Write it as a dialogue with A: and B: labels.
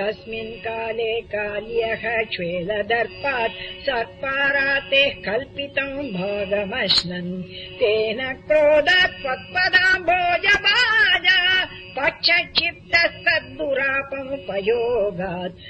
A: तस्मिन् काले काल्यः च्वेलदर्पात् सर्पारातेः कल्पितम् भोगमश्नन्। तेन क्रोधात् त्वत्पदाम् पक्षक्षिप्तः सद्दुरापमुपयोगात्